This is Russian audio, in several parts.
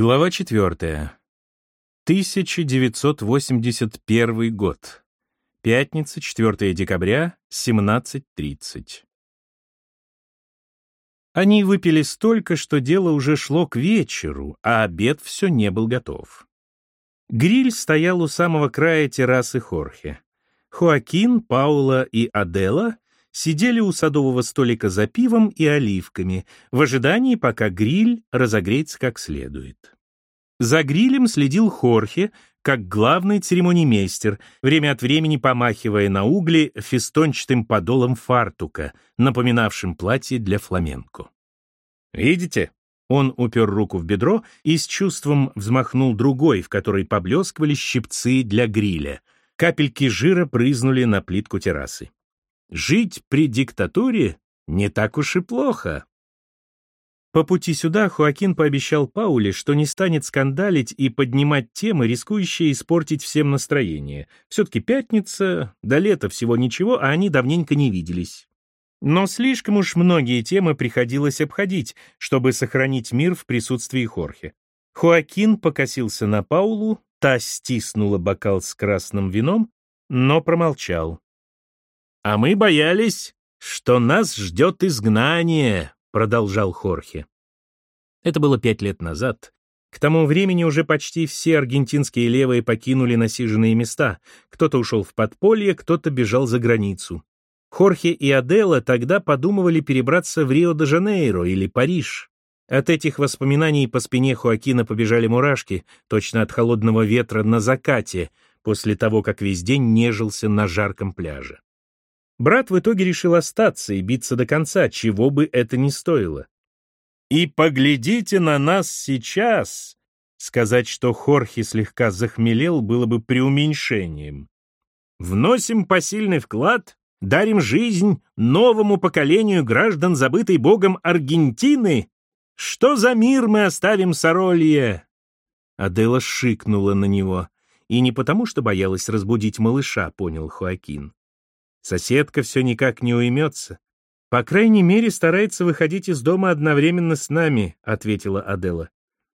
Глава 4. 1981 год. Пятница, 4 декабря, 17.30. Они выпили столько, что дело уже шло к вечеру, а обед все не был готов. Гриль стоял у самого края террасы Хорхе. Хоакин, Паула и Адела сидели у садового столика за пивом и оливками, в ожидании, пока гриль разогреется как следует. За грилем следил Хорхе, как главный церемонимейстер, время от времени помахивая на угли фестончатым подолом фартука, напоминавшим платье для фламенко. «Видите?» Он упер руку в бедро и с чувством взмахнул другой, в которой поблескивали щипцы для гриля. Капельки жира прызнули на плитку террасы. Жить при диктатуре не так уж и плохо. По пути сюда Хуакин пообещал Пауле, что не станет скандалить и поднимать темы, рискующие испортить всем настроение. Все-таки пятница, до лета всего ничего, а они давненько не виделись. Но слишком уж многие темы приходилось обходить, чтобы сохранить мир в присутствии Хорхе. Хуакин покосился на Паулу, та стиснула бокал с красным вином, но промолчал. «А мы боялись, что нас ждет изгнание», — продолжал Хорхе. Это было пять лет назад. К тому времени уже почти все аргентинские левые покинули насиженные места. Кто-то ушел в подполье, кто-то бежал за границу. Хорхе и Адела тогда подумывали перебраться в Рио-де-Жанейро или Париж. От этих воспоминаний по спине Хуакина побежали мурашки, точно от холодного ветра на закате, после того, как весь день нежился на жарком пляже. Брат в итоге решил остаться и биться до конца, чего бы это ни стоило. «И поглядите на нас сейчас!» Сказать, что Хорхе слегка захмелел, было бы преуменьшением. «Вносим посильный вклад, дарим жизнь новому поколению граждан, забытой Богом Аргентины. Что за мир мы оставим Соролье?» Адела шикнула на него. И не потому, что боялась разбудить малыша, понял Хуакин. Соседка все никак не уймется. По крайней мере, старается выходить из дома одновременно с нами, ответила Адела.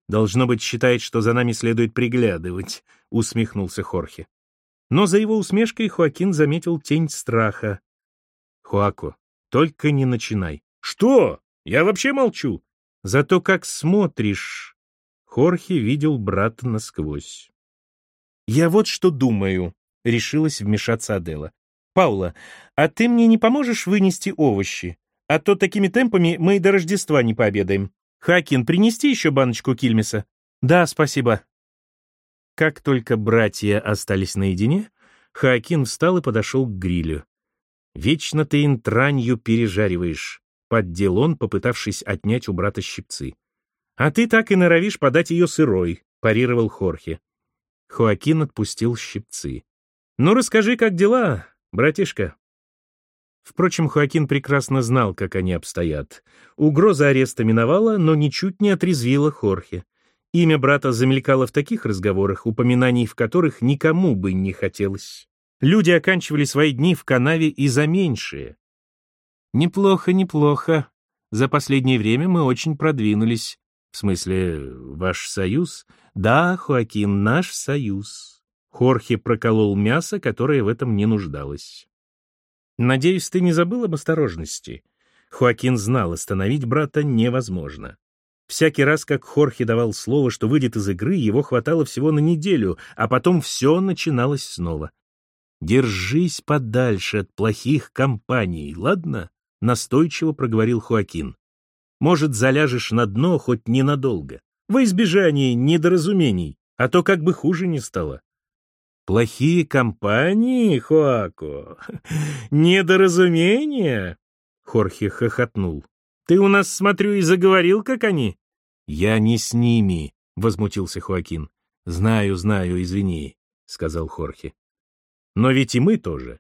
Должно быть, считает, что за нами следует приглядывать, усмехнулся Хорхе. Но за его усмешкой Хуакин заметил тень страха. Хуако, только не начинай. Что? Я вообще молчу. Зато как смотришь. Хорхе видел брата насквозь. Я вот что думаю, решилась вмешаться Адела. «Паула, а ты мне не поможешь вынести овощи? А то такими темпами мы и до Рождества не пообедаем. Хакин, принести еще баночку кильмиса?» «Да, спасибо». Как только братья остались наедине, Хакин встал и подошел к грилю. «Вечно ты интранью пережариваешь», — поддел он, попытавшись отнять у брата щипцы. «А ты так и норовишь подать ее сырой», — парировал Хорхе. Хоакин отпустил щипцы. «Ну, расскажи, как дела? «Братишка». Впрочем, Хоакин прекрасно знал, как они обстоят. Угроза ареста миновала, но ничуть не отрезвила Хорхе. Имя брата замелькало в таких разговорах, упоминаний в которых никому бы не хотелось. Люди оканчивали свои дни в канаве и за меньшие. «Неплохо, неплохо. За последнее время мы очень продвинулись. В смысле, ваш союз? Да, Хоакин, наш союз». Хорхе проколол мясо, которое в этом не нуждалось. «Надеюсь, ты не забыл об осторожности?» Хоакин знал, остановить брата невозможно. Всякий раз, как Хорхе давал слово, что выйдет из игры, его хватало всего на неделю, а потом все начиналось снова. «Держись подальше от плохих компаний, ладно?» — настойчиво проговорил Хоакин. «Может, заляжешь на дно хоть ненадолго, во избежание недоразумений, а то как бы хуже не стало. Плохие компании, Хуако? Недоразумение? Хорхе хохотнул. Ты у нас, смотрю, и заговорил, как они. Я не с ними, возмутился Хуакин. Знаю, знаю, извини, сказал Хорхе. Но ведь и мы тоже.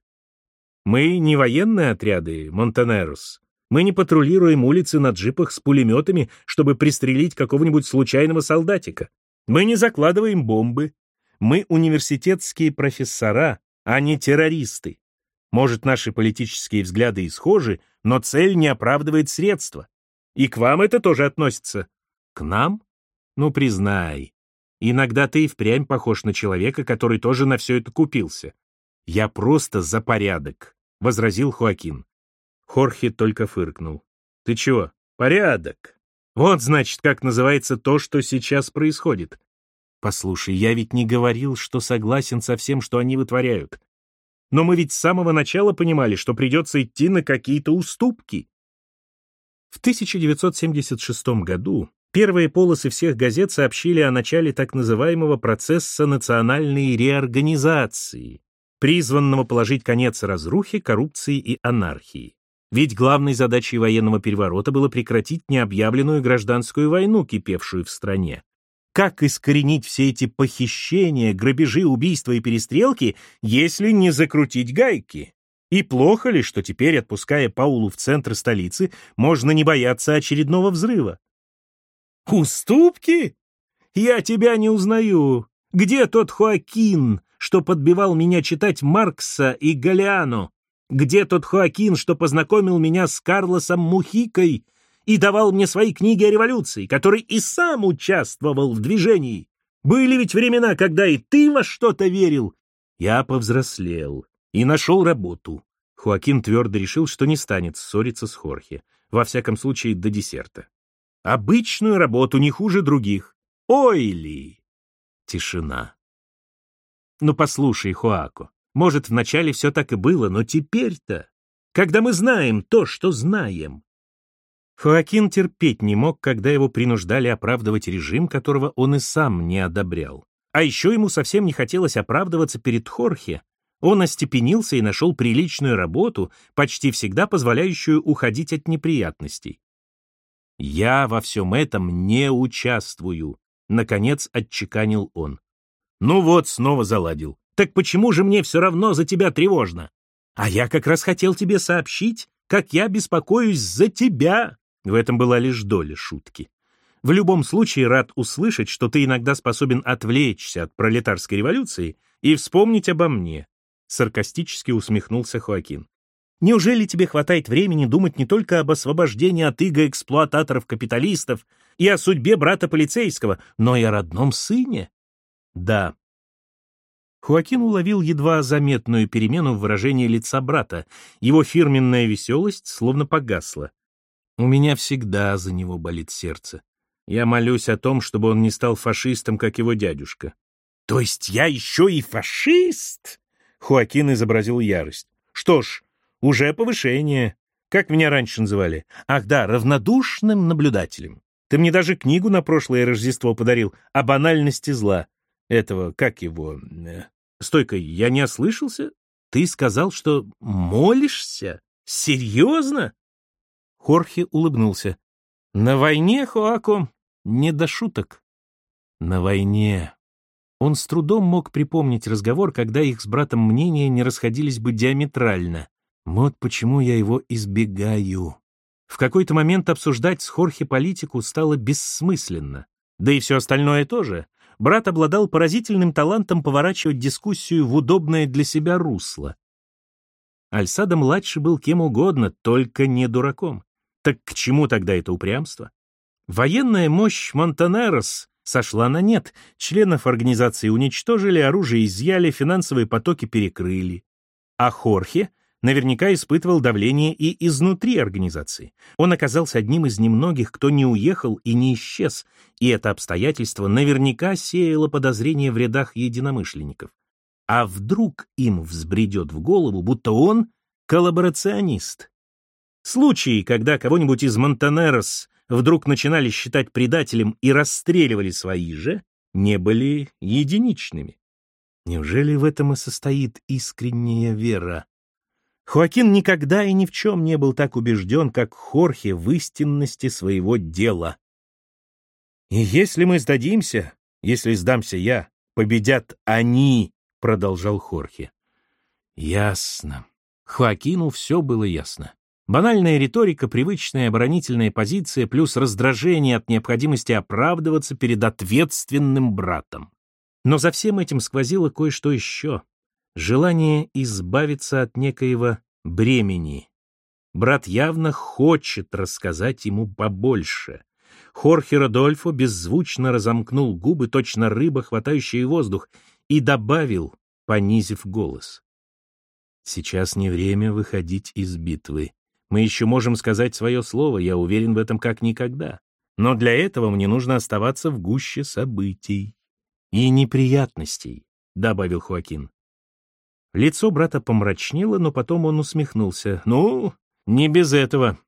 Мы не военные отряды, Монтанерус. Мы не патрулируем улицы на джипах с пулеметами, чтобы пристрелить какого-нибудь случайного солдатика. Мы не закладываем бомбы, мы университетские профессора, а не террористы. Может, наши политические взгляды и схожи, но цель не оправдывает средства. И к вам это тоже относится. К нам? Ну, признай, иногда ты и впрямь похож на человека, который тоже на все это купился. Я просто за порядок, — возразил Хуакин. Хорхе только фыркнул. Ты чего? Порядок. Вот, значит, как называется то, что сейчас происходит. Послушай, я ведь не говорил, что согласен со всем, что они вытворяют. Но мы ведь с самого начала понимали, что придется идти на какие-то уступки. В 1976 году первые полосы всех газет сообщили о начале так называемого процесса национальной реорганизации, призванного положить конец разрухе, коррупции и анархии. Ведь главной задачей военного переворота было прекратить необъявленную гражданскую войну, кипевшую в стране. Как искоренить все эти похищения, грабежи, убийства и перестрелки, если не закрутить гайки? И плохо ли, что теперь, отпуская Паулу в центр столицы, можно не бояться очередного взрыва? «Уступки? Я тебя не узнаю. Где тот Хоакин, что подбивал меня читать Маркса и Галиано? Где тот Хоакин, что познакомил меня с Карлосом Мухикой и давал мне свои книги о революции, который и сам участвовал в движении. Были ведь времена, когда и ты во что-то верил. Я повзрослел и нашел работу. Хуакин твердо решил, что не станет ссориться с Хорхе, во всяком случае до десерта. Обычную работу не хуже других. Ой ли! Тишина. Ну послушай, Хуако, может, вначале все так и было, но теперь-то, когда мы знаем то, что знаем, Хоакин терпеть не мог, когда его принуждали оправдывать режим, которого он и сам не одобрял. А еще ему совсем не хотелось оправдываться перед Хорхе. Он остепенился и нашел приличную работу, почти всегда позволяющую уходить от неприятностей. «Я во всем этом не участвую», — наконец отчеканил он. «Ну вот, снова заладил. Так почему же мне все равно за тебя тревожно? А я как раз хотел тебе сообщить, как я беспокоюсь за тебя». В этом была лишь доля шутки. В любом случае рад услышать, что ты иногда способен отвлечься от пролетарской революции и вспомнить обо мне, саркастически усмехнулся Хоакин. Неужели тебе хватает времени думать не только об освобождении от иго эксплуататоров-капиталистов и о судьбе брата полицейского, но и о родном сыне? Да. Хуакин уловил едва заметную перемену в выражении лица брата. Его фирменная веселость словно погасла. У меня всегда за него болит сердце. Я молюсь о том, чтобы он не стал фашистом, как его дядюшка. То есть я еще и фашист? Хуакин изобразил ярость. Что ж, уже повышение. Как меня раньше называли? Ах да, равнодушным наблюдателем. Ты мне даже книгу на прошлое Рождество подарил о банальности зла. Этого, как его... Э, Стойка, я не ослышался? Ты сказал, что молишься? Серьезно? Хорхе улыбнулся. «На войне, Хоако, не до шуток». «На войне». Он с трудом мог припомнить разговор, когда их с братом мнения не расходились бы диаметрально. Вот почему я его избегаю. В какой-то момент обсуждать с Хорхе политику стало бессмысленно. Да и все остальное тоже. Брат обладал поразительным талантом поворачивать дискуссию в удобное для себя русло. Альсада-младший был кем угодно, только не дураком. Так к чему тогда это упрямство? Военная мощь Монтанерос сошла на нет, членов организации уничтожили, оружие изъяли, финансовые потоки перекрыли. А Хорхе наверняка испытывал давление и изнутри организации. Он оказался одним из немногих, кто не уехал и не исчез, и это обстоятельство наверняка сеяло подозрения в рядах единомышленников. А вдруг им взбредет в голову, будто он коллаборационист? Случаи, когда кого-нибудь из Монтанерос вдруг начинали считать предателем и расстреливали свои же, не были единичными. Неужели в этом и состоит искренняя вера? Хоакин никогда и ни в чем не был так убежден, как Хорхе в истинности своего дела. «И если мы сдадимся, если сдамся я, победят они», — продолжал Хорхе. «Ясно». Хоакину все было ясно. Банальная риторика, привычная оборонительная позиция плюс раздражение от необходимости оправдываться перед ответственным братом. Но за всем этим сквозило кое-что еще. Желание избавиться от некоего бремени. Брат явно хочет рассказать ему побольше. Хорхе Родольфо беззвучно разомкнул губы, точно рыба, хватающая воздух, и добавил, понизив голос. «Сейчас не время выходить из битвы. Мы еще можем сказать свое слово, я уверен в этом как никогда. Но для этого мне нужно оставаться в гуще событий и неприятностей», — добавил Хуакин. Лицо брата помрачнело, но потом он усмехнулся. «Ну, не без этого».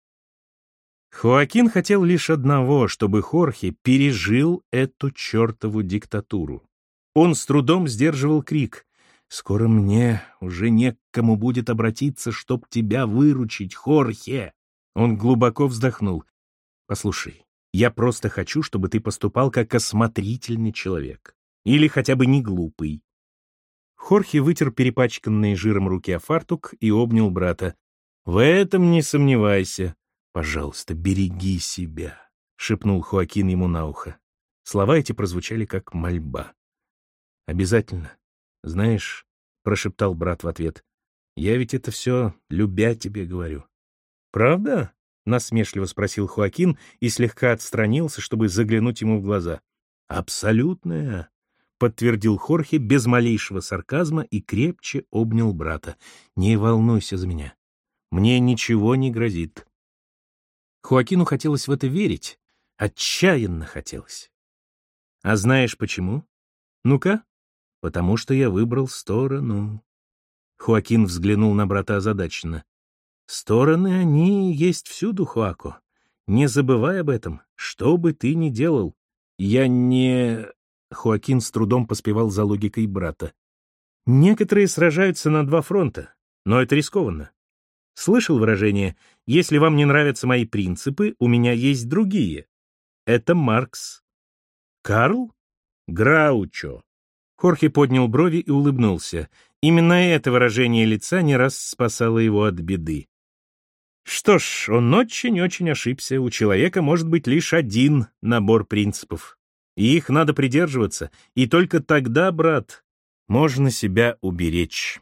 Хуакин хотел лишь одного, чтобы Хорхе пережил эту чертову диктатуру. Он с трудом сдерживал крик. «Скоро мне уже не к кому будет обратиться, чтоб тебя выручить, Хорхе!» Он глубоко вздохнул. «Послушай, я просто хочу, чтобы ты поступал как осмотрительный человек. Или хотя бы не глупый. Хорхе вытер перепачканные жиром руки о фартук и обнял брата. «В этом не сомневайся. Пожалуйста, береги себя», — шепнул Хуакин ему на ухо. Слова эти прозвучали как мольба. «Обязательно. Знаешь», — прошептал брат в ответ, — «я ведь это все любя тебе говорю». «Правда?» — насмешливо спросил Хуакин и слегка отстранился, чтобы заглянуть ему в глаза. «Абсолютная», — подтвердил Хорхе без малейшего сарказма и крепче обнял брата. «Не волнуйся за меня. Мне ничего не грозит». Хуакину хотелось в это верить, отчаянно хотелось. «А знаешь почему? Ну-ка, потому что я выбрал сторону». Хуакин взглянул на брата озадаченно. «Стороны они есть всюду, Хуако. Не забывай об этом, что бы ты ни делал. Я не...» Хоакин с трудом поспевал за логикой брата. Некоторые сражаются на два фронта, но это рискованно. Слышал выражение «Если вам не нравятся мои принципы, у меня есть другие». Это Маркс. Карл? Граучо. Хорхе поднял брови и улыбнулся. Именно это выражение лица не раз спасало его от беды. Что ж, он очень-очень ошибся. У человека может быть лишь один набор принципов. И их надо придерживаться, и только тогда, брат, можно себя уберечь.